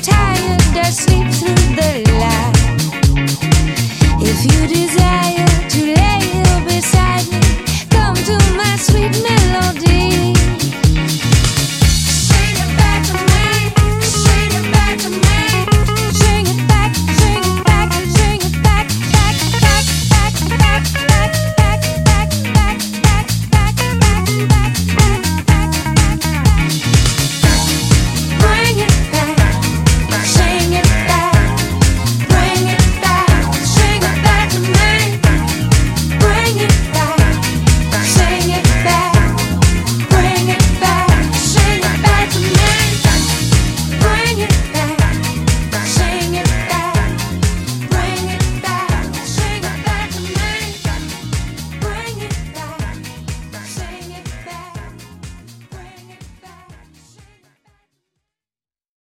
time.